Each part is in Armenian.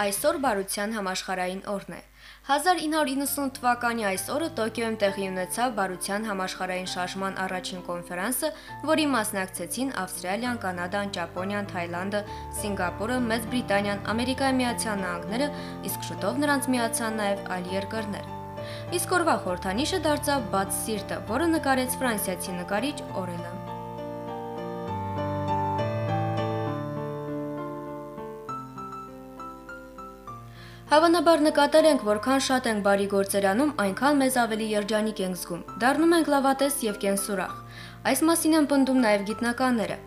Այսօր Բարության համաշխարհային օրն է։ 1990 թվականի այս օրը Տոկիոյում տեղի ունեցավ Բարության համաշխարհային շարժման առաջին կոնֆերանսը, որի մասնակցեցին Ավստրալիան, Կանադան, Ճապոնիան, Թայլանդը, Սինգապուրը, Մեծ Բրիտանիան, Ամերիկայի Միացյալ Նահանգները, իսկ շուտով նրանց միացան նաև այլ երկրներ։ Իսկ օրվա խորհրդանիշը դարձավ բաց սիրտը, որը նկարեց ֆրանսիացի նկարիչ Օրելը։ Հավանաբար նկատել ենք, որքան շատ ենք բարի գործեր անում, այնքան մեզ ավելի երջանիկ ենք զգում։ Դառնում ենք լավատես եւ կենսուրախ։ Այս մասին են պնդում նաեւ գիտնականները։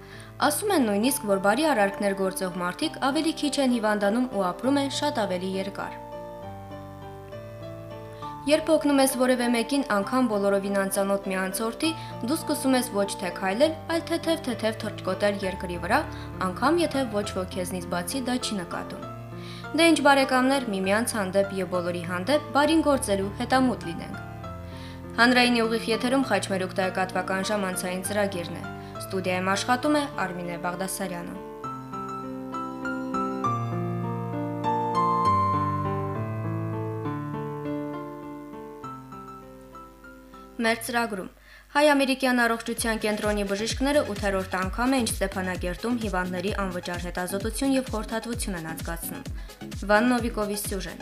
Ասում են նույնիսկ, որ բարի արարքներ գործող մարդիկ ավելի քիչ են հիվանդանում ու ապրում են շատ ավելի երկար։ Երբ օգնում ես որևէ մեկին անգամ բոլորովին անծանոթ մի անցորդի, դու սկսում ես ոչ թե քայլել, այլ թեթև-թեթև թրջկոտել երկրի վրա, անգամ եթե ոչ ոք քեզնից բացի դա չի նկատում։ Դե ինչ բարեկամներ, միմյանց հանդեպ եւ բոլորի հանդեպ բարին գործելու հետամուտ լինենք։ Հանրայինի ուղիղ եթերում խաչմերուկ տեղեկատվական ժամանցային ծրագիրն է։ Ստուդիայում աշխատում է Արմինե Բաղդասարյանը։ Մեր ծրագրում Հայ-ամերիկյան առողջության կենտրոնի բժիշկները 8-րդ անգամ են Ստեփանագերտում հիվանդների անվճար հետազոտություն եւ խորհրդատվություն են անցկացնում։ Վան Նովիկովի սյուժեն։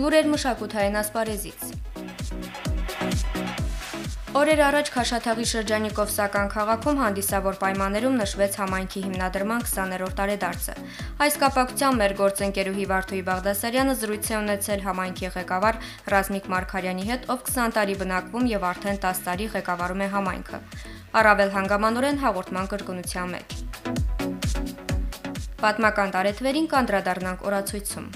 Լուրեր մշակութային ասպարեզից։ Օրեր առաջ Խաշաթաղի շրջանի Կովսական քաղաքում հանդիսավոր պայմաններում նշվեց համայնքի հիմնադրման 20-րդ տարեդարձը։ Այս կապակցությամբ մեր գործընկերուհի Վարդուհի Բաղդասարյանը զրույց է ունեցել համայնքի ղեկավար Ռազմիկ Մարկարյանի հետ, ով 20 տարի բնակվում եւ արդեն 10 տարի ղեկավարում է համայնքը։ Առավել հանգամանորեն հաղորդման կրկնության մեջ։ Պատմական տարեթվերին կանդրադառնանք օրացույցում։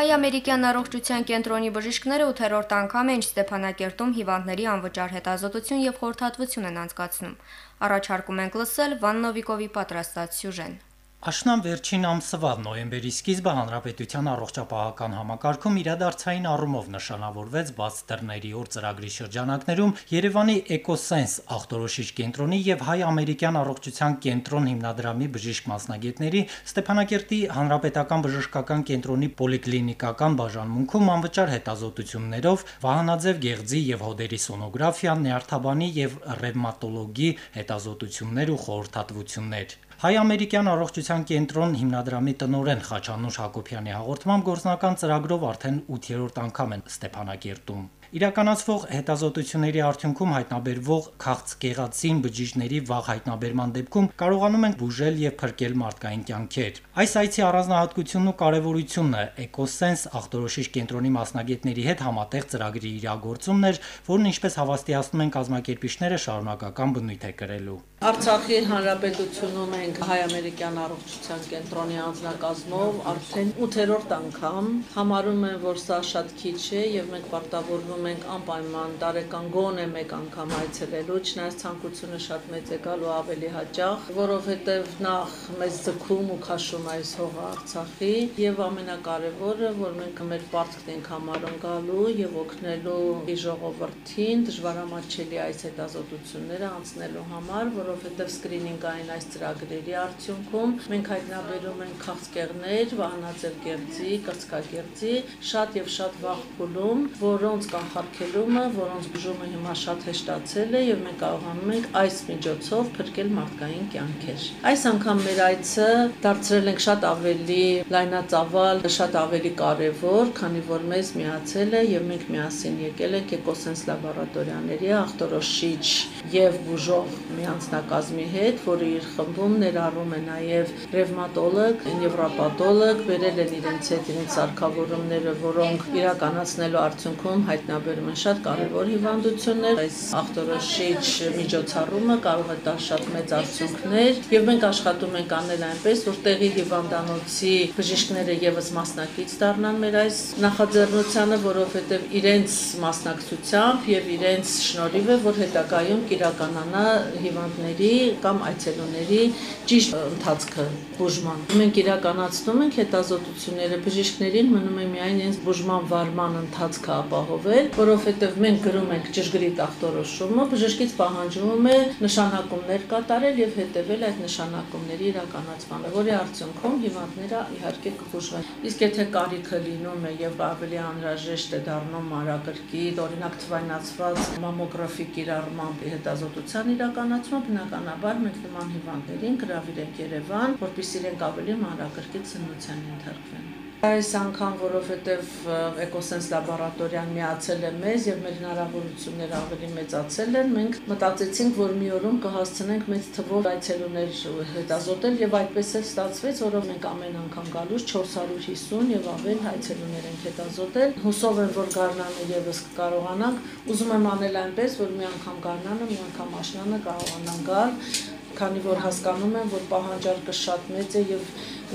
Հայ-ամերիկյան առողջության կենտրոնի բժիշկները 8-րդ անգամ են Ստեփանակերտում հիվանդների անվճար հետազոտություն եւ խորհրդատվություն են անցկացնում։ Առաջարկում ենք լսել Վան Նովիկովի պատրաստած սյուժեն։ Աշնան վերջին ամսվա նոյեմբերի սկիզբը Հանրապետության առողջապահական համակարգում իրադարձային առումով նշանավորվեց բաց դռների օր ծրագրի շրջանակներում Երևանի Էկոսենս ախտորոշիչ կենտրոնի եւ Հայ-ամերիկյան առողջության կենտրոն հիմնադրամի բժիշկ մասնագետների Ստեփանակերտի Հանրապետական բժշկական կենտրոնի պոլիկլինիկական բաժանմունքում անվճար հետազոտություններով վահանաձև գեղձի եւ հոդերի սոնոգրաֆիա, նյարդաբանի եւ ռևմատոլոգի հետազոտություններ ու խորհրդատվություններ Հայ-ամերիկյան առողջության կենտրոն հիմնադրամի տնօրեն Խաչանուշ Հակոբյանի հաղորդման գործնական ծրագրով արդեն 8-րդ անգամ են Ստեփանակերտում Իրականացվող հետազոտությունների արդյունքում հայտնաբերվող քաղցկեղածին բջիջների վաղ հայտնաբերման դեպքում կարողանում են բուժել եւ փրկել մարդկային կյանքեր։ Այս այցի առանձնահատկությունն ու կարեւորությունն է Էկոսենս ախտորոշիչ կենտրոնի մասնագետների հետ համատեղ ծրագրի իրագործումն էր, որն ինչպես հավաստիացնում են կազմակերպիչները շարունակական բնույթ է կրելու։ Արցախի հանրապետությունում ենք հայ-ամերիկյան առողջության կենտրոնի անձնակազմով արդեն 8-րդ անգամ համարում են, որ սա շատ քիչ է եւ մենք պարտավորվում ուզում ենք անպայման տարեկան գոնե մեկ անգամ այցելելու, չնայած ցանկությունը շատ մեծ է գալու ավելի հաճախ, որովհետև նախ մեծ ձգում ու քաշում այս հողը Արցախի եւ ամենակարևորը, որ մենք մեր պարտքն ենք համարում գալու եւ օգնելու ժողովրդին դժվարամատչելի այս հետազոտությունները անցնելու համար, որովհետև սկրինինգային այս ծրագրերի արդյունքում մենք հայտնաբերում ենք քաղցկեղներ, վահանաձև գեղձի, կրծքագեղձի, շատ եւ շատ վաղ փուլում, որոնց կան կանխարգելումը, որոնց բուժումը հիմա շատ հեշտացել է եւ մենք կարողանում ենք այս միջոցով փրկել մարդկային կյանքեր։ Այս անգամ մեր այցը դարձրել ենք շատ ավելի լայնածավալ, շատ ավելի կարևոր, քանի որ մեզ միացել է եւ մենք միասին եկել ենք Էկոսենս լաբորատորիաների ախտորոշիչ եւ բուժող մի անձնակազմի հետ, որը իր խմբում ներառում է նաեւ ռևմատոլոգ, նևրոպաթոլոգ, վերել են իրենց հետ իրենց սարքավորումները, որոնք իրականացնելու արդյունքում հայտնաբերել վերաբերում են շատ կարևոր հիվանդություններ։ Այս ախտորոշիչ միջոցառումը կարող է տալ շատ մեծ արդյունքներ եւ մենք աշխատում ենք անել այնպես, որ տեղի հիվանդանոցի բժիշկները եւս մասնակից դառնան մեր այս նախաձեռնությանը, որովհետեւ իրենց մասնակցությամբ եւ իրենց շնորհիվ է, որ հետագայում կիրականանա հիվանդների կամ այցելուների ճիշտ ընթացքը բուժման։ Մենք իրականացնում ենք հետազոտությունները բժիշկներին մնում է միայն իրենց բուժման վարման ընթացքը ապահովել որովհետև մենք գրում ենք ճշգրիտ ախտորոշումը, բժշկից պահանջվում է նշանակումներ կատարել եւ հետեւել այդ նշանակումների իրականացմանը, որի արդյունքում հիվանդները իհարկե կբուժվեն։ Իսկ եթե կարիքը լինում է եւ ավելի անհրաժեշտ է դառնում մանրակրկիտ, օրինակ թվայնացված մամոգրաֆի կիրառմամբ հետազոտության իրականացումը, բնականաբար մենք նման հիվանդներին գրավիրենք Երևան, որպեսզի իրենք ավելի մանրակրկիտ սննության ենթարկվեն։ Այս անգամ, որովհետև Էկոսենս լաբորատորիան միացել է մեզ եւ մեր հնարավորությունները ավելի մեծացել են, մենք մտածեցինք, որ մի օրում կհասցնենք մեծ թվով այցելուներ հետազոտել եւ այդպես էլ ստացվեց, որով մենք ամեն անգամ գալուց 450 եւ ավել այցելուներ ենք հետազոտել։ Հուսով եմ, որ գարնանը եւս կկարողանանք։ Ուզում եմ անել այնպես, որ մի անգամ գարնանը, մի անգամ աշնանը կարողանան գալ, քանի որ հասկանում եմ, որ պահանջարկը շատ մեծ է եւ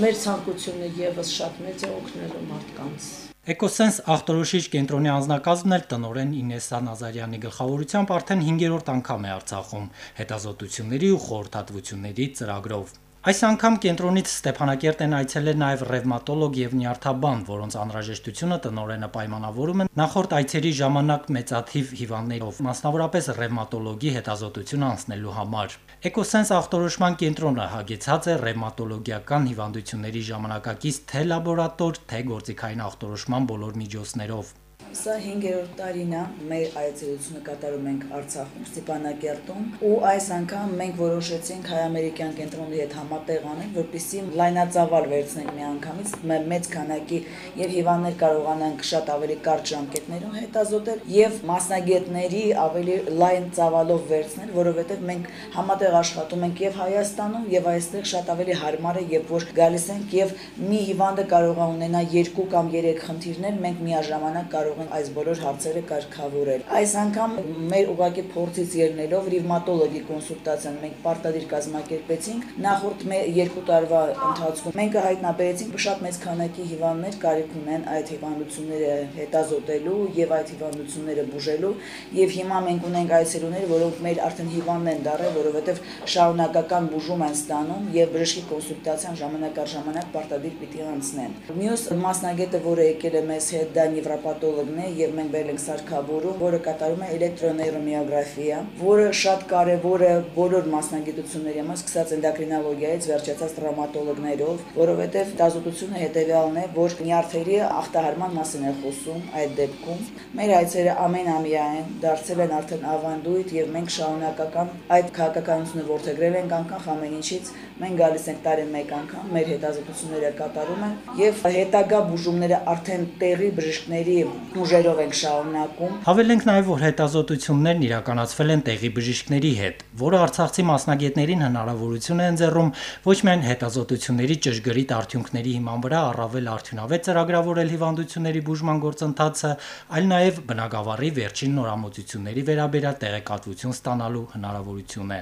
մեր ցանկությունը եւս շատ մեծ է օգնելու մարդկանց։ Էկոսենս ախտորոշիչ կենտրոնի անձնակազմն էլ տնորեն Ինեսա Նազարյանի գլխավորությամբ արդեն 5-րդ անգամ է Արցախում հետազոտությունների ու խորհրդատվությունների ծրագրով։ Այս անգամ կենտրոնից Ստեփանակերտ են այցելել նաև ռևմատոլոգ եւ նյարդաբան, որոնց անհրաժեշտությունը տնօրենը պայմանավորում է նախորդ այցերի ժամանակ մեծաթիվ հիվանդներով, մասնավորապես ռևմատոլոգի հետազոտություն անցնելու համար։ Էկոսենս ախտորոշման կենտրոնը հագեցած է ռևմատոլոգիական հիվանդությունների ժամանակակից թե լաբորատոր, թե գործիքային ախտորոշման բոլոր միջոցներով։ Սա 5-րդ տարին է մեր այցելությունը կատարում ենք Արցախում, Ստեփանակերտում, ու այս անգամ մենք որոշեցինք հայ-ամերիկյան կենտրոնի հետ համատեղ անել, որպեսզի լայնածավալ վերցնենք մի անգամից մեծ քանակի եւ հիվանդներ կարողանանք շատ ավելի կարճ ժամկետներում հետազոտել եւ մասնագետների ավելի լայն ծավալով վերցնել, որովհետեւ մենք համատեղ աշխատում ենք եւ Հայաստանում եւ այստեղ շատ ավելի հարմար է, երբ որ գալիս ենք եւ մի հիվանդը կարող ունենա 2 կամ 3 խնդիրներ, մենք միաժամանակ կարող ենք այս բոլոր հարցերը կարգավորել։ Այս անգամ մեր ուղակի փորձից ելնելով ռևմատոլոգի կոնսուլտացիան մենք պարտադիր կազմակերպեցինք։ Նախորդ երկու տարվա ընթացքում մենք հայտնաբերեցինք շատ մեծ քանակի հիվանդներ կարիք ունեն այդ հիվանդությունները հետազոտելու եւ այդ հիվանդությունները բուժելու եւ հիմա մենք ունենք այցելուներ, որոնք մեր արդեն հիվանդն են դարել, որովհետեւ շարունակական բուժում են ստանում եւ բժշկի կոնսուլտացիան ժամանակ առ ժամանակ պարտադիր պիտի անցնեն։ Մյուս մասնագետը, որը եկել է մեզ հետ, դա նևրոպաթոլոգ ռադիոլոգն է եւ մենք բերել ենք սարքավորում, որը կատարում է էլեկտրոնեյրոմիոգրաֆիա, որը շատ կարեւոր է բոլոր մասնագիտությունների համար, սկսած էնդոկրինոլոգիայից վերջացած տրավմատոլոգներով, որովհետեւ դասությունը հետեւյալն է, որ նյարդերի ախտահարման մասին է խոսում այդ դեպքում։ Մեր այցերը ամենամյա են, դարձել են արդեն ավանդույթ եւ մենք շարունակական այդ քաղաքականությունը ողջագրել ենք անկախ ամեն ինչից։ Մենք գալիս ենք տարին մեկ անգամ, մեր հետազոտությունները կատարում են եւ հետագա բուժումները արդեն տեղի բժիշկների ուժերով ենք շարունակում։ Հավելենք նաեւ, որ հետազոտություններն իրականացվել են տեղի բժիշկների հետ, որը Արցախցի մասնագետներին հնարավորություն է ընձեռում ոչ միայն հետազոտությունների ճշգրիտ արդյունքների հիման վրա առավել արդյունավետ ծրագրավորել հիվանդությունների բուժման գործընթացը, այլ նաեւ բնակավարի վերջին նորամուծությունների վերաբերյալ տեղեկատվություն ստանալու հնարավորություն է։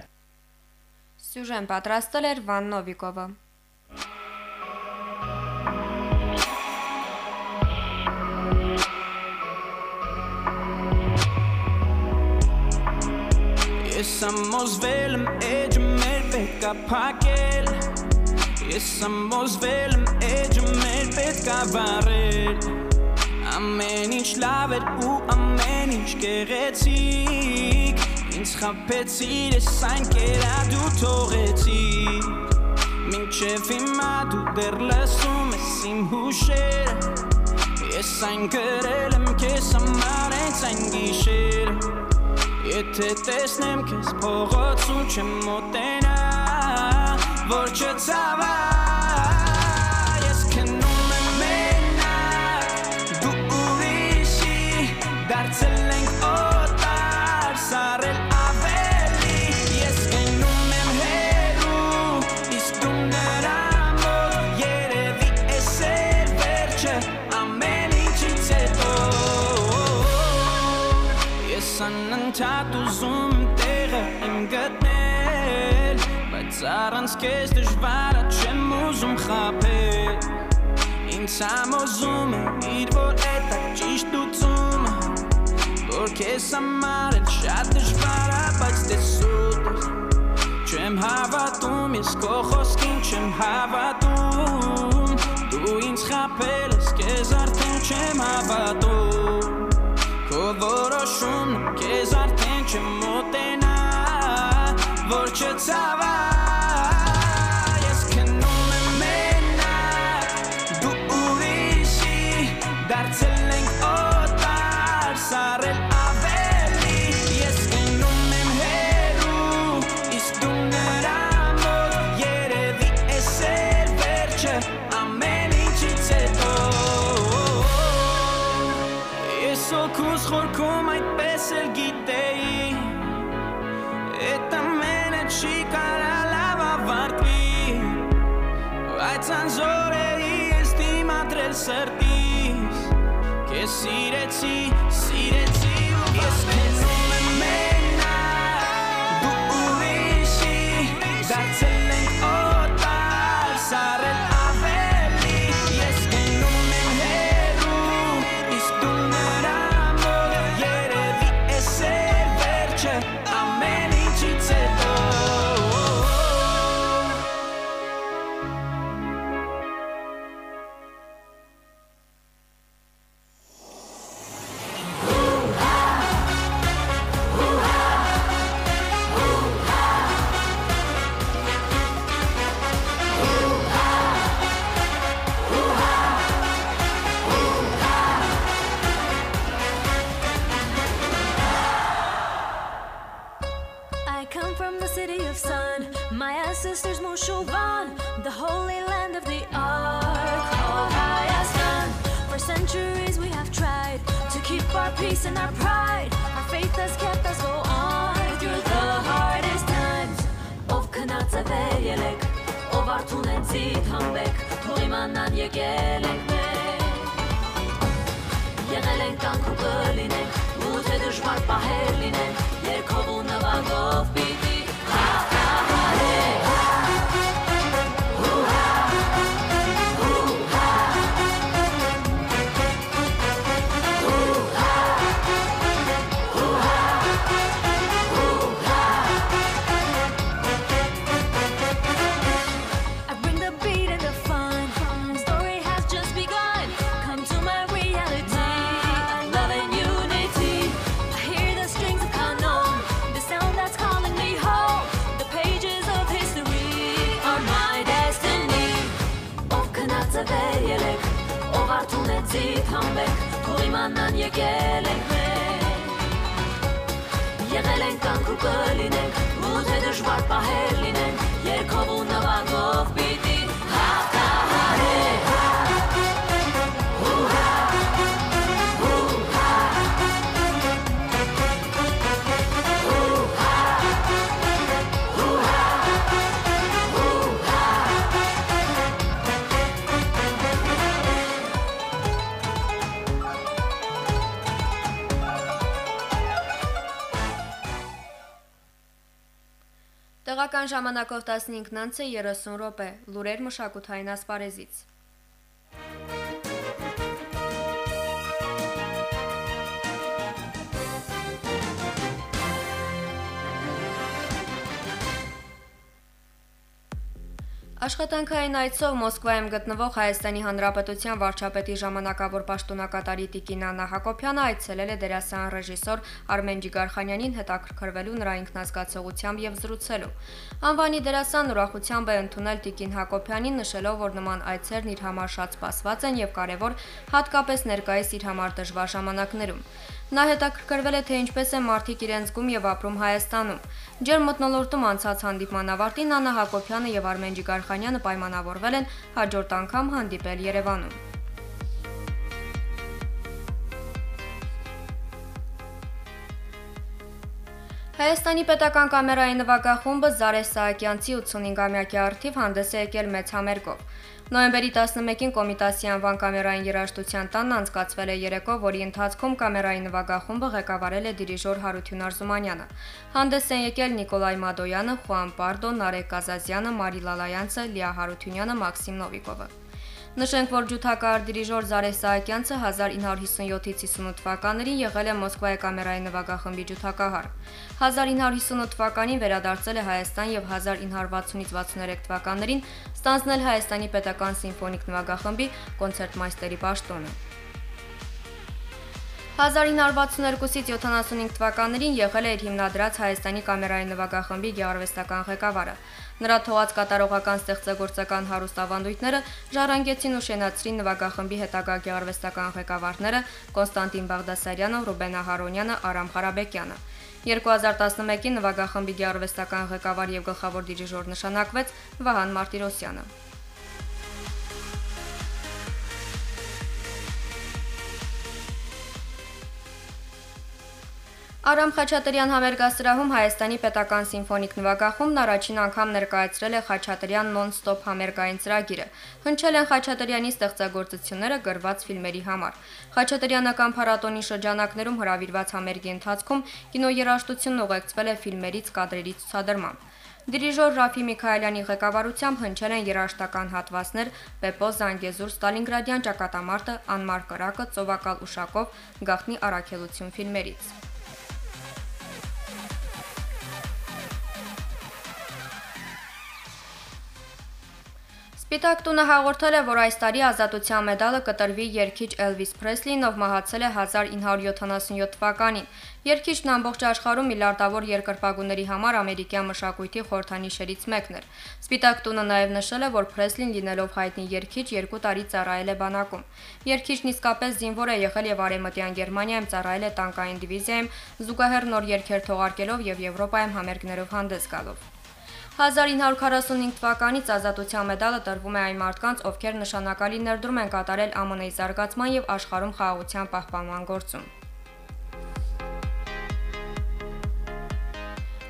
Սյուժեն պատրաստել էր Վան Նովիկովը։ Ես ամոզվել եմ էջը մեր պետք է փակել Ես ամոզվել եմ էջը մեր պետք է վառել Ամեն ինչ լավ էր ու ամեն ինչ գեղեցիկ Ինձ խապեցիր ես այն կերա դու թողեցիր Մինչև հիմա դու դեռ լսում ես իմ հուշերը Ես այն գրել եմ քեզ համար հենց այն գիշերը Եթե տեսնեմ քեզ փողոցում չեմ մոտենա Որ չցավա Ես քնում եմ մենակ Դու ուրիշի դարձել անընդհատ ուզում տեղը իմ գտնել բայց առանց քեզ դժվար է չեմ ուզում խափել ինձ համոզում իր որ էտա ճիշտ ուծումը որ քեզ համար էլ շատ դժվար է բայց դե սուտ չեմ հավատում ես քո խոսքին չեմ հավատում դու ինձ խափել ես քեզ արդեն չեմ հավատում Քո որոշում քեզ արդեն չմոտենա որ չցավա sensori esti tre certis che si reci si reci են ցիտ համբեք, թող իմանան եկել ենք մենք։ Եղել ենք կանք ու կլինենք, ու թե դժվար պահեր լինեն, եկել ենք մենք։ Եղել ենք կանք ու կլինենք, ու թե դժվար պահեր լինեն, Տեղական ժամանակով 15-ից է 30 րոպե։ Լուրեր մշակութային ասպարեզից։ Աշխատանքային այցով Մոսկվայում գտնվող Հայաստանի Հանրապետության վարչապետի ժամանակավոր պաշտոնակատարի Տիկին Աննա Հակոբյանը այցելել է դերասան ռեժիսոր Արմեն Ջիգարխանյանին հետաքրքրվելու նրա ինքնազգացողությամբ եւ զրուցելու։ Անվանի դերասան ուրախությամբ է ընդունել Տիկին Հակոբյանին, նշելով, որ նման այցերն իր համար շատ սպասված են եւ կարեւոր հատկապես ներկայիս իր համար դժվար ժամանակներում։ Նա հետաքրքրվել է, թե ինչպես են մարդիկ իրենց զգում եւ ապրում Հայաստանում։ Ջերմ մթնոլորտում անցած հանդիպման ավարտին Աննա Հակոբյանը եւ Արմեն Ջիգարխանյանը պայմանավորվել են հաջորդ անգամ հանդիպել Երևանում։ Հայաստանի պետական կամերայի նվագախումբը Զարես Սահակյանցի 85-ամյակի արդիվ հանդես է եկել մեծ համերգով։ Նոյեմբերի 11-ին Կոմիտասի անվան կամերային երաժշտության տանն անցկացվել է երեկո, որի ընթացքում կամերայի նվագախումբը ղեկավարել է դիրիժոր Հարություն Արզումանյանը։ Հանդես են եկել Նիկոլայ Մադոյանը, Խուան Պարդո, Նարեկ Կազազյանը, Մարի Լալայանցը, Լիա Հարությունյանը, Մաքսիմ Նովիկովը։ Նշենք, որ ջութակար դիրիժոր Զարես Սահակյանցը 1957-ից 58 թվականներին եղել է Մոսկվայի կամերայի նվագախմբի ջութակահար։ 1958 թվականին վերադարձել է Հայաստան եւ 1960-ից 63 թվականներին ստանձնել Հայաստանի պետական սիմֆոնիկ նվագախմբի կոնցերտմայստերի պաշտոնը։ 1962-ից 75 թվականներին եղել է իր հիմնադրած Հայաստանի կամերային նվագախմբի գեղարվեստական ղեկավարը։ Նրա թողած կատարողական ստեղծագործական հարուստավանդույթները ժառանգեցին ու շենացրին նվագախմբի հետագա գեղարվեստական ղեկավարները Կոնստանտին Բաղդասարյանը, Ռուբեն Ահարոնյանը, Արամ Ղարաբեկյանը։ 2011-ին նվագախմբի գեղարվեստական ղեկավար եւ գլխավոր դիրիժոր նշանակվեց Վահան Մարտիրոսյանը։ Արամ Խաչատրյան համերգասրահում Հայաստանի Պետական Սիմֆոնիկ նվագախումբն առաջին անգամ ներկայացրել է Խաչատրյան նոն-ստոպ համերգային ծրագիրը։ Հնչել են Խաչատրյանի ստեղծագործությունները գրված ֆիլմերի համար։ Խաչատրյանական փառատոնի շրջանակներում հրավիրված համերգի ընթացքում կինոերաժշտությունն ուղեկցվել է ֆիլմերից կադրերի ցուցադրմամբ։ Դիրիժոր Ռաֆի Միքայելյանի ղեկավարությամբ հնչել են երաժշտական հատվածներ Պեպո Զանգեզուր, Ստալինգրադյան ճակատամարտը, Անմար կրակը, Ծովակալ Ուշակով, Գախնի առաքելություն ֆիլմերից։ Սպիտակ տունը հաղորդել է, որ այս տարի ազատության մեդալը կտրվի երգիչ Էլվիս Փրեսլին, ով մահացել է 1977 թվականին։ Երգիչն ամբողջ աշխարհում միլիարդավոր երկրպագուների համար ամերիկյան մշակույթի խորհրդանիշերից մեկն էր։ Սպիտակ տունը նաև նշել է, որ Փրեսլին լինելով հայտնի երգիչ երկու տարի ծառայել է բանակում։ Երգիչն իսկապես զինվոր է եղել եւ Արեմտյան Գերմանիայում ծառայել է տանկային դիվիզիայում, զուգահեռ նոր երգեր թողարկելով եւ Եվրոպայում համերգներով հանդես գալով։ 1945 թվականից ազատության մեդալը տրվում է այն մարդկանց, ովքեր նշանակալի ներդրում են կատարել ԱՄՆ-ի զարգացման եւ աշխարհում խաղաղության պահպանման գործում։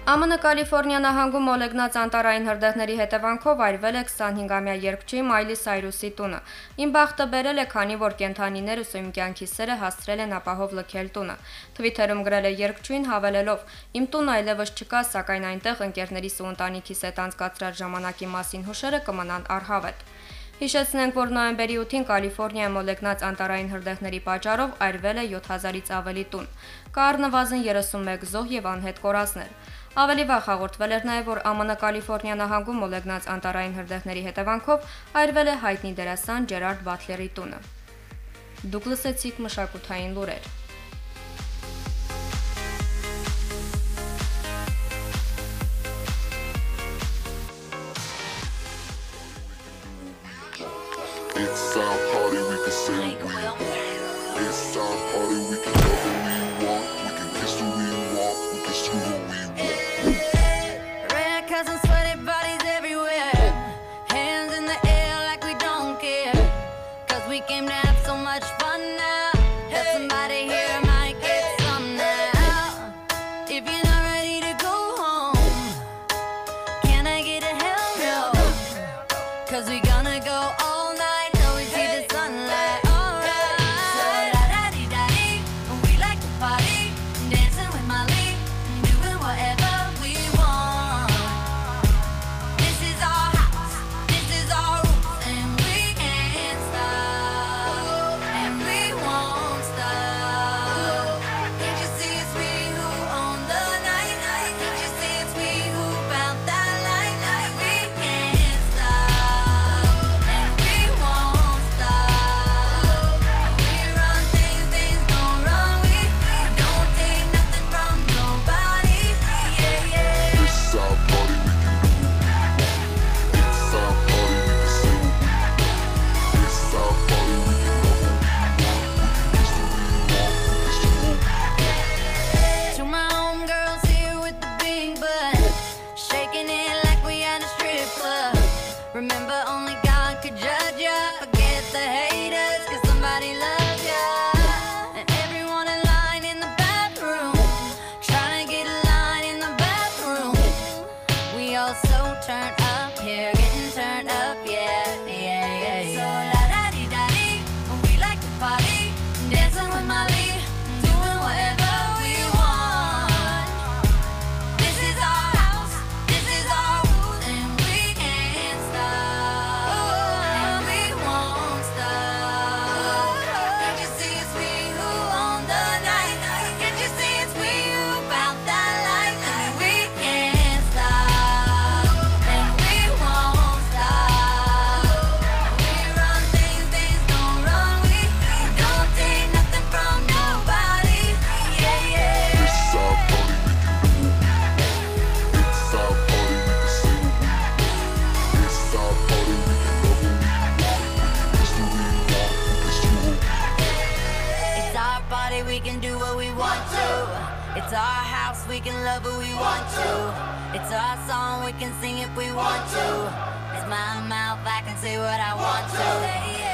ԱՄՆ Կալիֆոռնիա նահանգում մոլեգնած անտարային հրդեհների հետևանքով այրվել է 25-ամյա երգչի Մայլի Սայրուսի տունը։ Իմ բախտը բերել է, քանի որ կենթանիները սույմ կյանքի սերը հասցրել են ապահով լքել տունը։ Թվիթերում գրել է երգչուին հավելելով. Իմ տունը այլևս չկա, սակայն այնտեղ ընկերներիս ու ընտանիքիս հետ անցկացրած ժամանակի մասին հուշերը կմնան առհավետ։ Հիշեցնենք, որ նոյեմբերի 8-ին Կալիֆոռնիայում մոլեգնած անտարային հրդեհների պատճառով այրվել է 7000-ից ավելի տուն։ Կա առնվազն 31 զոհ եւ անհետ կորածներ։ Ավելի վաղ հաղորդվել էր նաև, որ ԱՄՆ Կալիֆոռնիա նահանգում մոլեգնած անտարային հրդեհների հետևանքով այրվել է հայտնի դերասան Ջերարդ Բաթլերի տունը։ Դուք լսեցիք մշակութային լուրեր։ It's It's our house, we can love who we want to. It's our song, we can sing if we want to. It's my mouth, I can say what I want to.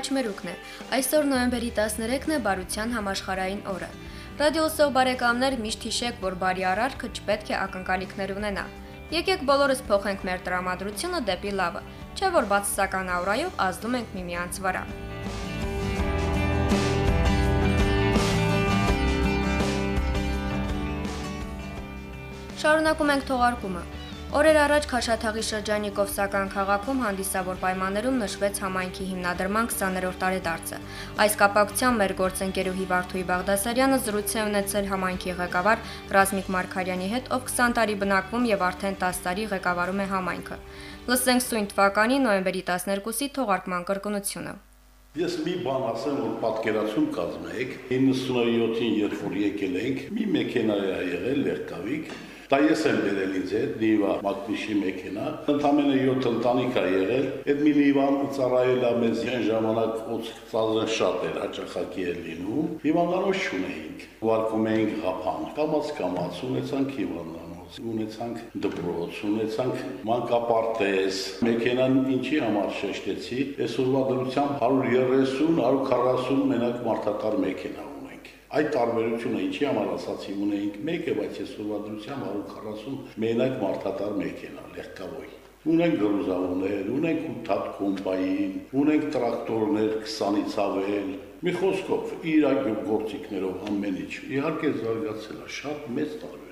Խաչմերուկն է։ Այսօր նոյեմբերի 13-ն է Բարության համաշխարհային օրը։ Ռադիոսով բարեկամներ միշտ հիշեք, որ բարի արարքը չպետք է ակնկալիքներ ունենա։ Եկեք բոլորս փոխենք մեր տրամադրությունը դեպի լավը, չէ՞ որ բացասական աուրայով ազդում ենք միմյանց վրա։ Շարունակում ենք թողարկումը։ Օրեր առաջ Քաշաթաղի շրջանի Կովսական քաղաքում հանդիսավոր պայմաններում նշվեց համայնքի հիմնադրման 20-րդ տարեդարձը։ Այս կապակցությամբ մեր գործընկերուհի Վարդուհի Բաղդասարյանը զրույց է ունեցել համայնքի ղեկավար Ռազմիկ Մարկարյանի հետ, ով 20 տարի բնակվում եւ արդեն 10 տարի ղեկավարում է համայնքը։ Լսենք սույն թվականի նոյեմբերի 12-ի թողարկման կրկնությունը։ Ես մի բան ասեմ, որ պատկերացում կազմեք, 97-ին երբ որ եկել ենք, մի մեքենա է եղել Լերկավիկ, դա ես եմ բերել ինձ հետ, Նիվա Մակնիշի մեքենա, ընդամենը 7 ընտանիք է եղել, այդ մի Նիվան ծառայել է մեզ այն ժամանակ ոնց ծազը շատ էր, հաճախակի էր լինում, հիվանդանոց չունեինք, ուղարկում էինք հապան, կամաց կամաց ունեցանք հիվանդանոց ունեցանք դպրոց, ունեցանք մանկապարտեզ, մեքենան ինչի համար շեշտեցի, այսօրվա դրությամբ 130-140 մենակ մարդատար մեքենա Այդ տարբերությունը ինչի համար ասացի ունեինք մեկը, բայց այսօրվա դրությամբ 140 մենակ մարդատար մեքենա, լեղկավոյ։ Ունենք գրուզավորներ, ունենք ութատ կոմպային, ունենք տրակտորներ 20-ից ավել, մի խոսքով իր այդ գործիքներով ամեն ինչ։ Իհարկե զարգացել է, շատ մեծ կա։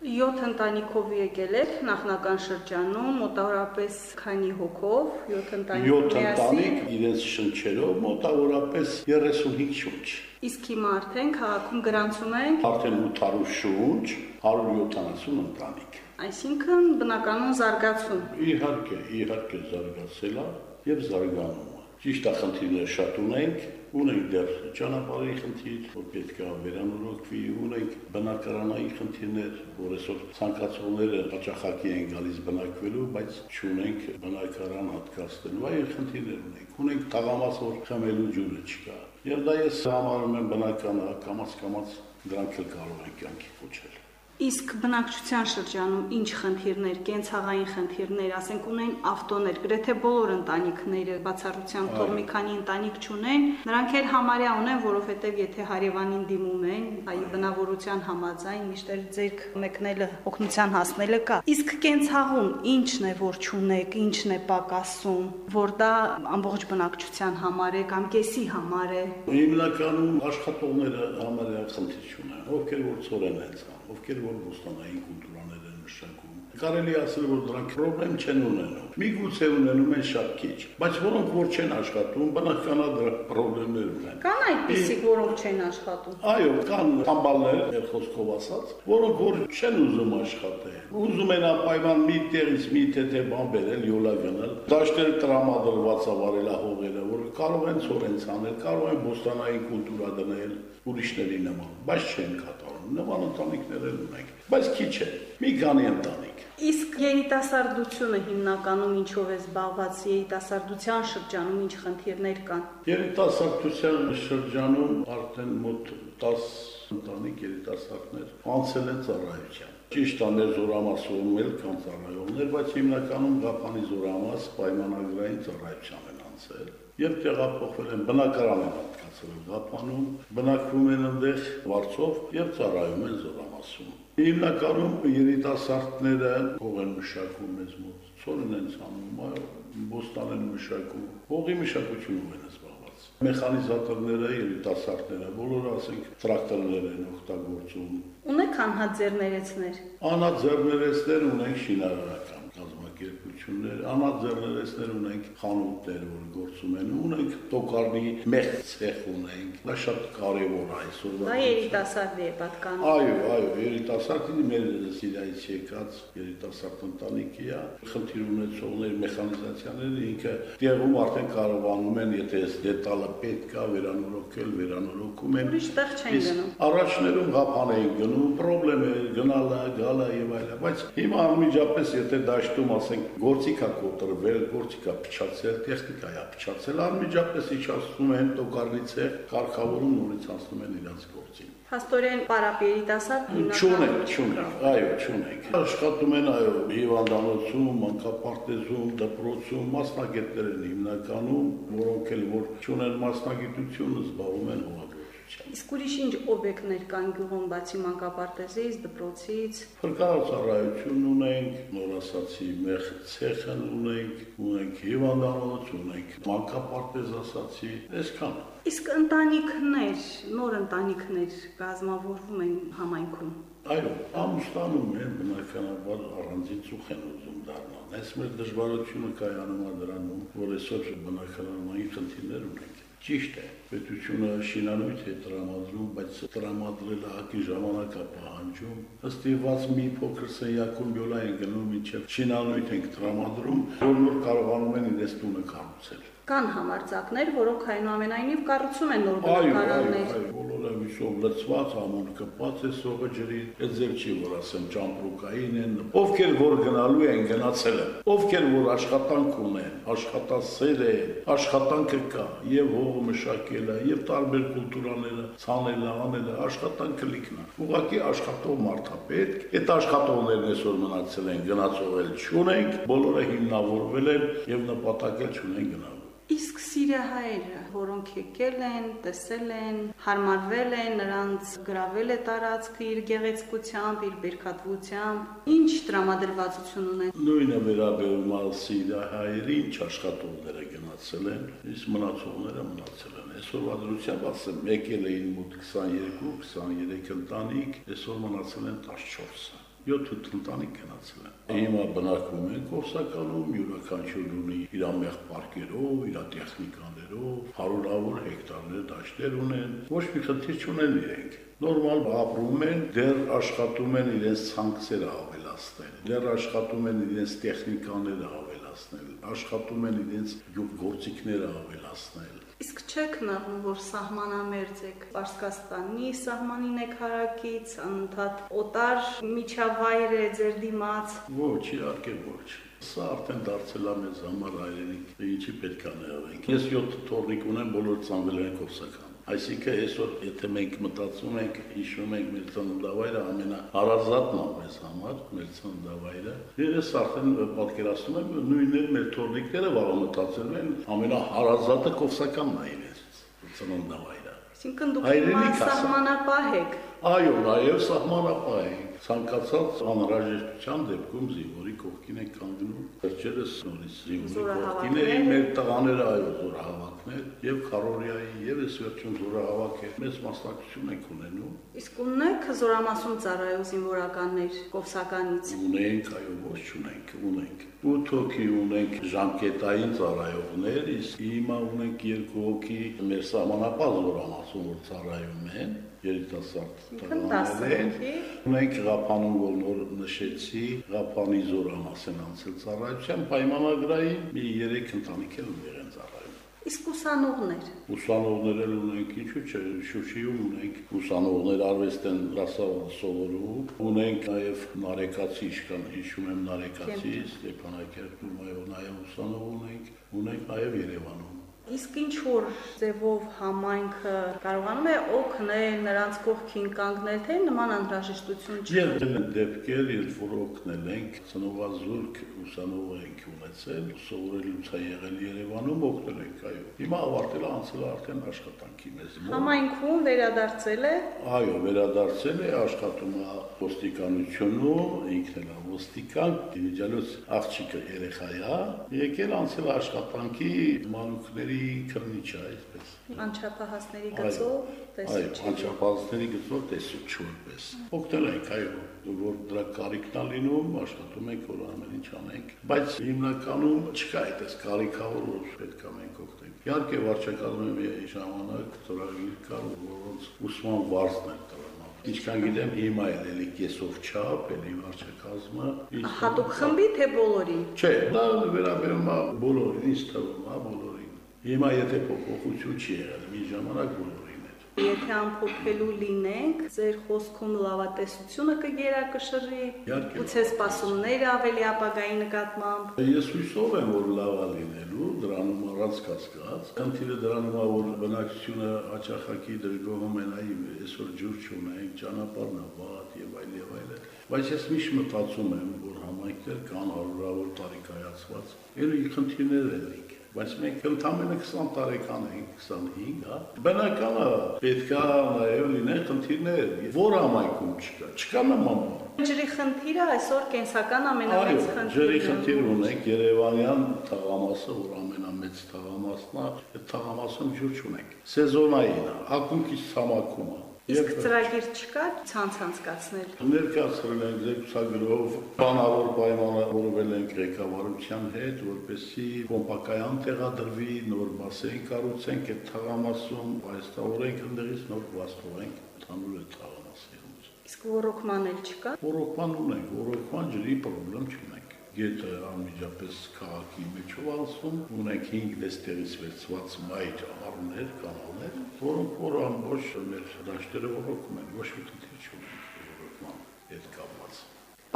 7 ընտանիքով եկել եք նախնական շրջանում, մոտավորապես քանի հոգով, 7 ընտանիք 7 ընտանիք իրենց շնչերով մոտավորապես 35 շունչ։ Իսկ հիմա արդեն քաղաքում գրանցում ենք, Արդեն 800 շունչ, 170 ընտանիք։ այսինքն բնականon զարգացում։ Իհարկե, իհարկե զարգացել է եւ զարգանում է։ Ճիշտ է, խնդիրներ շատ ունենք, ունենք դեռ ճանապարհի խնդիր, որ պետք է վերանորոգվի, ունենք բնակարանային խնդիրներ, որ այսօր ցանկացողները հաճախակի են գալիս բնակվելու, բայց չունենք բնակարան հատկացնելու, այլ խնդիրներ ունենք։ Ունենք թաղամաս, որ խմելու ջուրը չկա։ Եվ դա ես համարում եմ բնականը կամաց կամաց դրանք էլ կարող են կյանքի կոչել։ Իսկ բնակչության շրջանում ինչ խնդիրներ, կենցաղային խնդիրներ, ասենք ունեն ավտոներ, գրեթե բոլոր ընտանիքները բացառությամբ թող մի քանի ընտանիք չունեն, նրանք էլ համարյա ունեն, որովհետև եթե հարևանին դիմում են, այ բնավորության համաձայն միշտ էլ ձերք մեկնելը օգնության հասնելը կա։ Իսկ կենցաղում ինչն է, որ չունեք, ինչն է պակասում, որ դա ամբողջ բնակչության համար է կամ կեսի համար է։ Հիմնականում աշխատողները համարյա խնդիր չունեն, ովքեր որ ծորեն են ցան, ովքեր որ ոստանային կուլտուրաներ են մշակում։ Կարելի ասել, որ դրանք խնդրեմ չեն ունենում։ Միգուցե ունենում են շատ քիչ, բայց որոնք որ չեն աշխատում, բնականա դրա խնդիրներ ունեն։ Կան այդպիսիք, որոնք չեն աշխատում։ Այո, կան համբալներ, մեր խոսքով ասած, որոնք որ չեն ուզում աշխատել։ Ուզում են անպայման մի տեղից մի թեթե բան բերել, յոլա գնալ։ Դաշտեր տրամադրված ավարել հողերը, որ կարող են ծորեն ցանել, կարող են բոստանային կուլտուրա դնել ուրիշների նման, բայց չեն կատարում։ Նման ընտանիքներ էլ ունենք, բայց քիչ է։ Մի քանի ընտանիք։ Իսկ երիտասարդությունը հիմնականում ինչով է զբաղված երիտասարդության շրջանում ինչ խնդիրներ կան։ Երիտասարդության շրջանում արդեն մոտ 10 ընտանիք երիտասարդներ անցել են ծառայության։ Ճիշտ է, մեր զորամասում էլ կան ծառայողներ, բայց հիմնականում Գապանի զորամաս պայմանագրային ծառայության են անցել եւ տեղափոխվել են բնակարան են հատկացել Գապանում, բնակվում են այնտեղ Վարչով եւ ծառայում են զորամասում։ Հիմնականում երիտասարդները փող են մշակում մեզ մոտ, ծորն են ցանում, բոստան են մշակում, հողի մշակությունով են զբաղված։ Մեխանիզատորները, երիտասարդները, բոլորը ասենք տրակտորներ են օգտագործում։ Ունեք անհաձեռներեցներ։ Անաձեռներեցներ ունենք շինարարական կազմակերպություններ, անաձեռներեցներ ունենք խանութներ, որ գործում են, ունենք տոկարնի մեծ ցեխ ունենք։ Դա շատ կարևոր այսօր։ Դա երիտասարդի է պատկանում։ Այո, այո, երիտասարդի մեր Սիրիայից եկած երիտասարդ ընտանիքի է։ Խնդիր ունեցողներ մեխանիզացիաները ինքը տեղում արդեն կարողանում են, եթե այս դետալը պետք է վերանորոգել, վերանորոգում են։ Ուրիշ տեղ չեն գնում։ Առաջներում ղափան էին գնում, խնդրեմ է գնալը, գալը եւ այլն, բայց հիմա անմիջապես եթե դաշտում ասենք գործիքա կոտրվել, գործիքա փչացել, տեխնիկա է փչացել, անմիջապես իջացնում են տոկարնի ցեղ, կարգավորում նորից անցնում են իրաց գործին։ Հաստորեն պարապերիտասարդ Չունենք, չունենք, այո, չունենք։ Աշխատում են այո, հիվանդանոցում, մանկապարտեզում, դպրոցում, մասնագետներ են հիմնականում, որոնք էլ որ չունեն մասնագիտություն, զբաղվում են հողագործությամբ։ Իսկ ուրիշ ինչ օբյեկտներ կան գյուղում բացի մանկապարտեզից, դպրոցից։ Փրկարարություն ունենք, նոր ասացի, մեղ ցեխն ունենք, ունենք հիվանդանոց, ունենք մանկապարտեզ ասացի, այսքան։ Իսկ ընտանիքներ, նոր ընտանիքներ կազմավորվում են համայնքում։ Այո, ամուսնանում են բնականաբար առանձին ծուխ են ուզում դառնալ։ Այս մեր դժվարությունը կայանում է դրանում, որ այսօր բնականաբար խնդիրներ ունենք։ Ճիշտ է, պետությունը շինանույթ է տրամադրում, բայց տրամադրելը հակի ժամանակ է պահանջում։ Ըստիված մի փոքր սենյակում յոլա են գնում, մինչև շինանույթ ենք տրամադրում, որ նոր կարողանում են իրենց տունը կառուցել։ Կան համարձակներ, որոնք այնուամենայնիվ կառուցում են նոր Այո, այո, բնակարաններ։ այո, բոլորը հույսով լցված, ամոն կպած է սողը ջրի, այդ ձեր չի որ ասեմ ճամպրուկային են, ովքեր որ գնալու են գնացել են, ովքեր որ աշխատանք ունեն, աշխատասեր են, աշխատանքը կա, եւ հողը մշակելը, եւ տարբեր կուլտուրաները, ցանելը, անելը, աշխատանքը լիքնա։ Ուղղակի աշխատող մարդ է պետք, այդ աշխատողներն այսօր մնացել են, գնացողել չունենք, բոլորը հիմնավորվել են եւ նպատակել չունեն գնալ։ Իսկ սիրահայերը, որոնք եկել են, տեսել են, հարմարվել են, նրանց գրավել է տարածքը իր գեղեցկությամբ, իր բերքատվությամբ, ինչ տրամադրվածություն ունեն։ Նույնը վերաբերում է սիրահայերին, ինչ աշխատողները գնացել են, իսկ մնացողները մնացել են։ Այսօր վադրությամբ ասեմ, եկել էին մոտ 22-23 ընտանիք, այսօր մնացել են 14-ը։ 7 ընտանիք գնացել են։ Հիմա բնակվում են Կորսականում, յուրաքանչյուր ունի իր ամեղ պարկերով, իր տեխնիկաներով, հարյուրավոր հեկտարներ դաշտեր ունեն։ Ոչ մի խնդիր չունեն իրենք։ Նորմալ ապրում են, դեռ աշխատում են իրենց ցանկերը ավելացնել, դեռ աշխատում են իրենց տեխնիկաները ավելացնել, աշխատում են իրենց գործիքները ավելացնել։ Իսկ չեք նեղում, որ սահմանամերձ եք Պարսկաստանի սահմանին եք հարակից, անընդհատ օտար միջավայր է ձեր դիմաց։ Ոչ, իհարկե ոչ։ Սա արդեն դարձել է մեզ համար հայրենիք, ինչի պետք է նեղվենք։ Ես 7 թորնիկ ունեմ, բոլոր ծնվել են Կովսական։ Այսինքն այսօր եթե մենք մտածում ենք, հիշում ենք մեր ծննդավայրը ամենահարազատն է մեզ համար, մեր ծննդավայրը, ես արդեն պատկերացնում եմ նույնն մեր թորնիկները վաղ մտածել են ամենահարազատը Կովսականն է իրենց ծննդավայրը։ Այսինքն դուք սահմանապահ եք։ Այո, նաև սահմանապահ են։ Ցանկացած անհրաժեշտության դեպքում զինվորի կողքին են կանգնում։ Վերջերս նորից զինվորի կողքին էին մեր տղաները այո զորահավաքներ եւ Խարորիայի եւ այս վերջում զորահավաք է։ Մեծ մասնակցություն ենք ունենում։ Իսկ ունեք զորամասում ծառայող զինվորականներ Կովսականից։ Ունենք, այո, ոչ չունենք, ունենք։ 8 հոգի ունենք ժամկետային ծառայողներ, իսկ հիմա ունենք 2 հոգի մեր սահմանապահ զորամասում որ ծառայում են երիտասարդ Ինքն տղաներ են։ 10 հոգի։ Ունենք Ղափանում, որ նոր նշեցի, Ղափանի զորամաս են անցել ծառայության պայմանագրային մի 3 ընտանիք էլ եղեն ծառայում։ Իսկ ուսանողներ։ Ուսանողներ էլ ունենք, ինչու՞ չէ, Շուշիում ունենք ուսանողներ արվեստ են դասավանդ սովորում, ունենք նաև Նարեկացի իշքան, հիշում եմ Նարեկացի, Ստեփանակերտում, այո, նաև ուսանող ունենք, ունենք նաև Երևանում։ Իսկ ինչ որ ձևով համայնքը կարողանում է օգնել նրանց կողքին կանգնել, թե նման անհրաժեշտություն չի։ են դեպքեր, երբ որ օգնել ենք, ծնողազուրկ ուսանող ենք ունեցել, սովորելուց է եղել Երևանում, օգնել ենք, այո։ Հիմա ավարտել է անցել արդեն աշխատանքի մեզ մոտ։ Համայնքում վերադարձել է Այո, վերադարձել է, աշխատում է ոստիկանությունում, ինքն էլ է ոստիկան, դիվիջալոց աղջիկը երեխա է, եկել անցել աշխատանքի մանուկների քննիչ է այսպես։ Անչափահասների գծով Այո, տեսուչ։ անչափահասների գծով տեսուչ որպես։ Օգնել ենք, այո, որ դրա կարիքն է լինում, աշխատում ենք որ ամեն ինչ անենք, բայց հիմնականում չկա այդպես կարիքավոր որ պետք է մենք օգնենք։ Իհարկե վարչակազմի մի ժամանակ ծրագիր կար, որոնց ուսման վարձն էր տրամադրում։ Ինչքան գիտեմ, հիմա էլ էլի կեսով չափ, էլի վարչակազմը Հատուկ խմբի թե բոլորին։ Չէ, դա վերաբերում է բոլորին, ինձ թվում է բոլորին։ Հիմա եթե փոփոխություն չի եղել, մի ժամանակ բոլորին էր։ Եթե ամփոփելու լինենք, ձեր խոսքում լավատեսությունը կգերակշռի, գուցե սպասումները ավելի ապագայի նկատմամբ։ Ես հույսով եմ, որ լավ է լինելու, դրանում առանց կասկած։ Խնդիրը դրանում է, որ բնակչությունը հաճախակի դժգոհում են, այ այսօր ջուր չունենք, ճանապարհն է վատ եւ այլ եւ այլ։ Բայց ես միշտ մտածում եմ, որ համայնքներ կան հարյուրավոր տարի կայացված, ելի խնդիրներ են բայց մենք ընդամենը 20 տարեկան ենք, 25, հա։ Բնական է, պետքա նաև լինեն խնդիրներ, որ համայնքում չկա, չկա նման Ջրի խնդիրը այսօր կենսական ամենամեծ խնդիրն ջրի է։ խնդիր ունենք Երևանյան թաղամասը, որ ամենամեծ թաղամասն է, այդ թաղամասում ջուր չունենք։ Սեզոնային է, ակունքից ցամաքում է։ Իսկ ծրագիր չկա ցանց-ցանցկացնել։ ներկայացրել ենք զեկուցագրով բանավոր պայմանավորվել ենք ղեկավարության հետ, որպեսզի կոմպակայան տեղադրվի, նոր բասեն կառուցենք այդ թաղամասում, այստավորենք ընդդեղից նոր վաստովենք ընդհանուր այդ թաղամասի։ Իսկ ռոռոկման էլ չկա։ Ռոռոկման ունենք, ռոռոկման ջրի խնդրեմ չունենք։ Գետը անմիջապես քաղաքի մեջով անցնում, ունենք 5 տեղից վերցված մայր առներ, կանալներ, որոնք որ ամբողջ մեր դաշտերը ռոռոկում են, ոչ մի խնդիր չունենք ռոռոկման հետ կապված։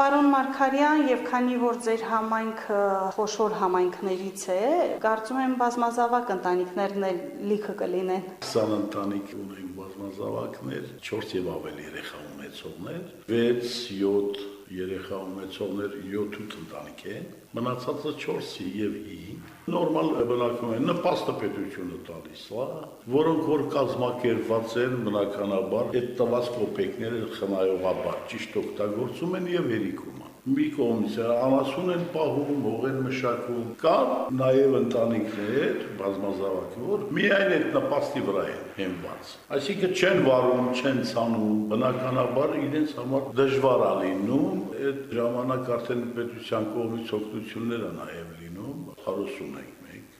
Պարոն Մարկարյան, եւ քանի որ ձեր համայնքը խոշոր համայնքներից է, կարծում եմ բազմազավակ ընտանիքներն էլ լիքը կլինեն։ 20 ընտանիք ունենք բազմազավակներ, 4 եւ ավելի երեխա ունեցողներ, 6-7 երեխա ունեցողներ 7-8 ընտանիք են, մնացածը 4-ի եւ 5 նորմալ բնակվում են նպաստը պետությունը տալիս, հա, որոնք որ կազմակերպված են բնականաբար այդ տված կոպեկները խնայողաբար ճիշտ օգտագործում են եւ երիկում Մի կողմից անասուն են պահում, հող են մշակում, կան նաև ընտանիքներ, բազմազավակ, որ միայն այդ նպաստի վրա են հենված։ Այսինքն չեն վարում, չեն ցանում, բնականաբար իրենց համար դժվար է լինում, այդ ժամանակ արդեն պետության կողմից օգնություններ է նաև լինում, հարուսուն ենք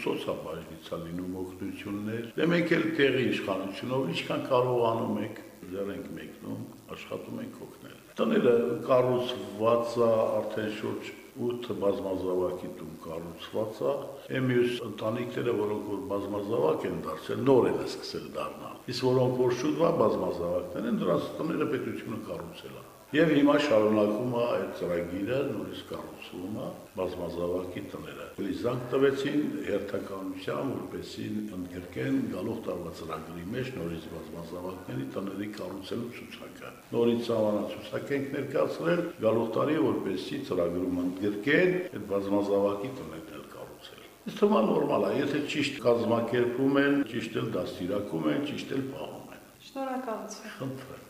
սոցիալբաժնից է լինում օգնություններ։ Դե մենք էլ տեղի իշխանությունով ինչքան կարողանում ենք, դեռ ենք մեկնում, աշխատում ենք օգնել։ Տները կառուցված է արդեն շուրջ 8 բազմազավակի տուն կառուցված է։ Էմյուս ընտանիքները, որոնք որ բազմազավակ են դարձել, նոր են սկսել դառնալ։ Իսկ որոնք որ շուտվա բազմազավակներ են, դրանց տները պետությունը կառուցել է։ Եվ հիմա շարունակում է այդ ծրագիրը նորից կառուցվում է բազմազավակի տները։ Լիզանք տվեցին հերթականության, որպեսի ընդգրկեն գալող տարվա ծրագրի մեջ նորից բազմազավակների տների կառուցելու ցուցակը։ Նորից համանացուցակ ենք ներկայացրել գալող տարի, որպեսի ծրագրում ընդգրկեն այդ բազմազավակի կառուցել։ Իսկ թվում է նորմալ է, եթե ճիշտ կազմակերպում են, ճիշտ էլ դաստիարակում են, ճիշտ էլ պահում են։ Շնորհակալություն։ Խնդրեմ։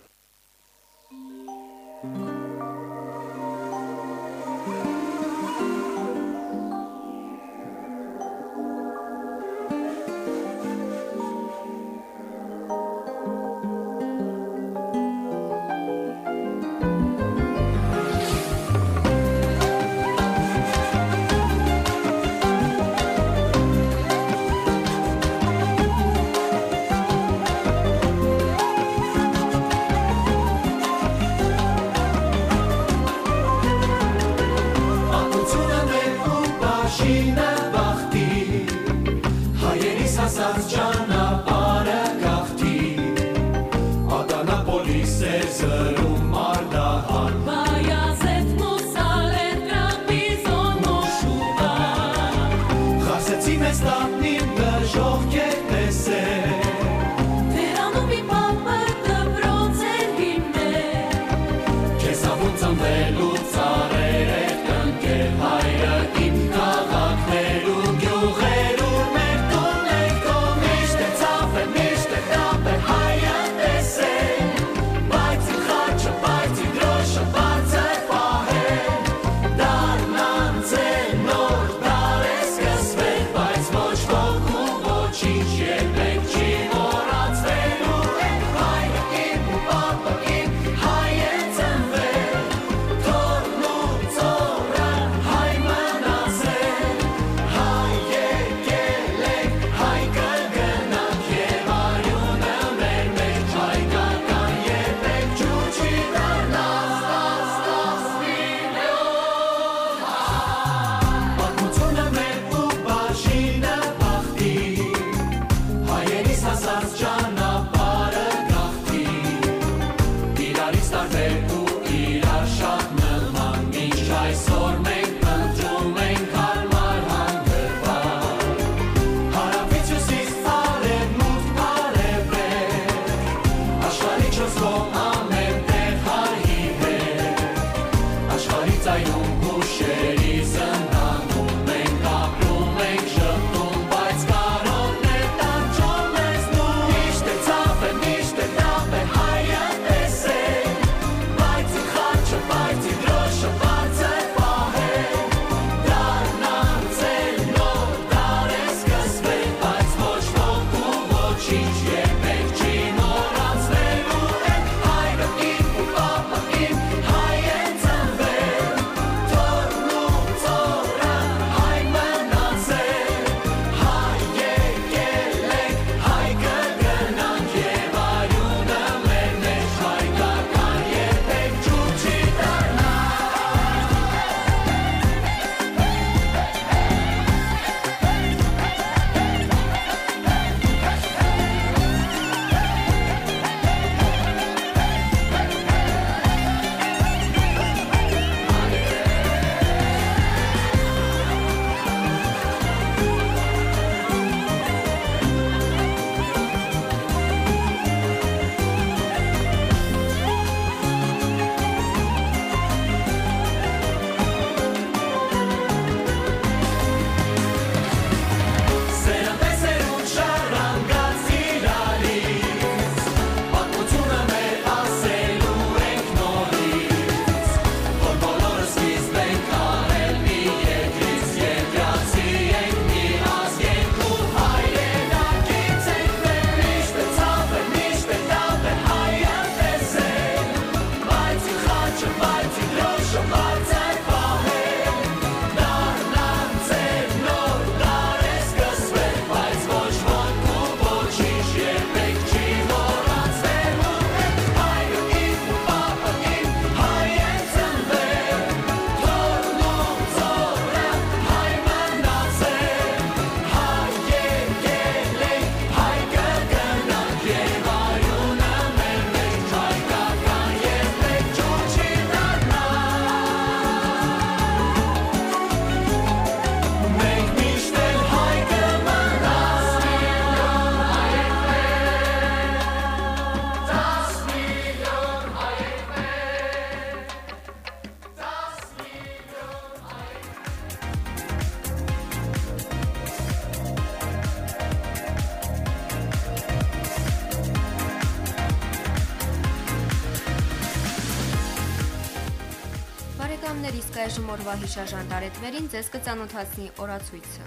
տարեթվերին ձեզ կծանոթացնի օրացույցը։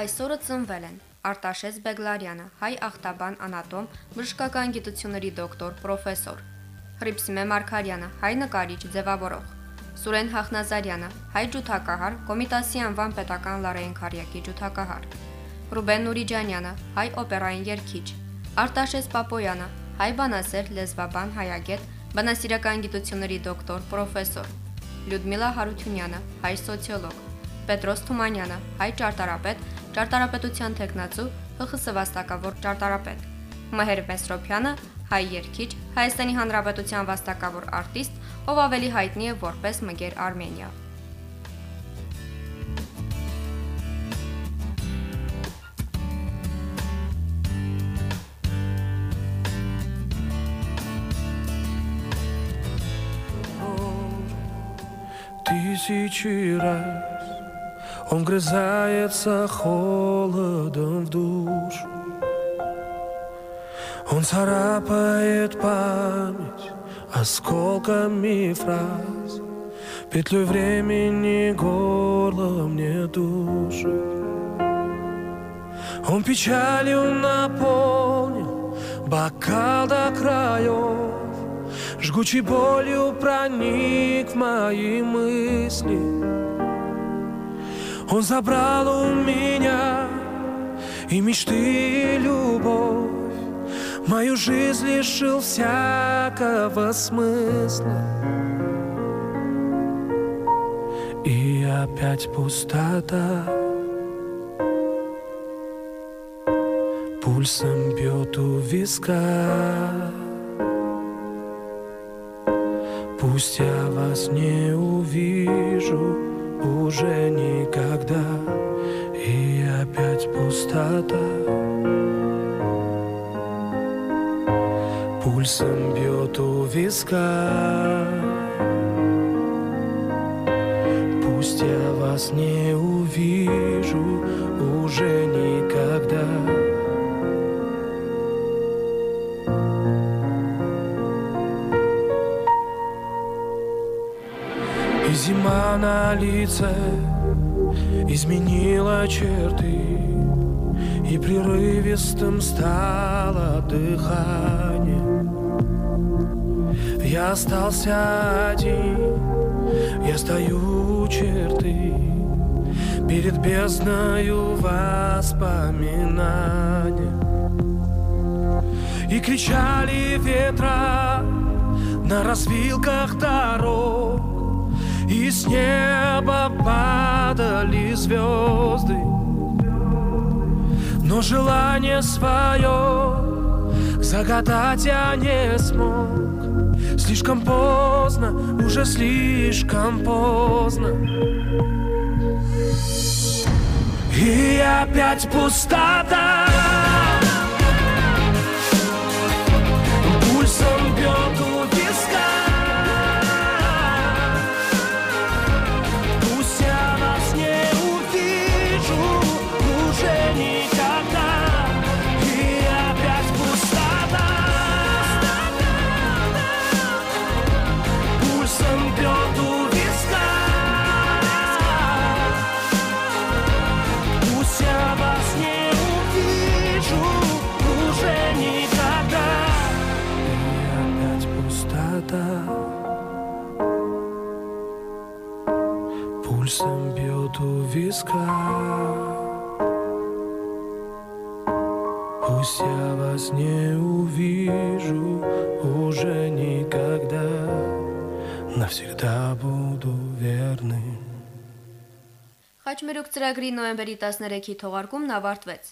Այսօրը ծնվել են Արտաշես Բեգլարյանը, հայ ախտաբան անատոմ, բժշկական գիտությունների դոկտոր, պրոֆեսոր։ Հրիփսիմե Մարկարյանը, հայ նկարիչ, ձևավորող։ Սուրեն Հախնազարյանը, հայ ջութակահար, Կոմիտասի անվան պետական լարային քարյակի ջութակահար։ Ռուբեն Նուրիջանյանը, հայ օպերային երգիչ։ Արտաշես Պապոյանը, հայ բանասեր, լեզվաբան, հայագետ, բանասիրական գիտությունների դոկտոր, պրոֆեսոր։ Լյուդմիլա Հարությունյանը, հայ սոցիոլոգ։ Պետրոս Թումանյանը, հայ ճարտարապետ, ճարտարապետության տեխնացու, ՀԽՍ վաստակավոր ճարտարապետ։ Մհեր Մեսրոփյանը, հայ երգիչ, Հայաստանի Հանրապետության վաստակավոր արտիստ, ով ավելի հայտնի է որպես Մգեր Արմենիա։ Тысячи раз. Он грызается холодом в душу. Он царапает память осколками фраз. Петлей времени горло мне душит. Он печалью наполнил бокал до краев Жгучей болью проник в мои мысли. Он забрал у меня и мечты, и любовь. Мою жизнь лишил всякого смысла. И опять пустота. Пульсом бьет у виска Пусть я вас не увижу уже никогда. И опять пустота. Пульсом бьет у виска. Пусть я вас не увижу уже На лице изменила черты И прерывистым стало дыхание. Я остался один, я стою у черты Перед бездною воспоминания. И кричали ветра на развилках дорог И с неба падали звезды. Но желание свое загадать я не смог. Слишком поздно, уже слишком поздно. И опять пустота вас не увижу уже никогда Навсегда буду верным Խաչմերուկ ծրագրի նոյեմբերի 13-ի թողարկումն ավարտվեց։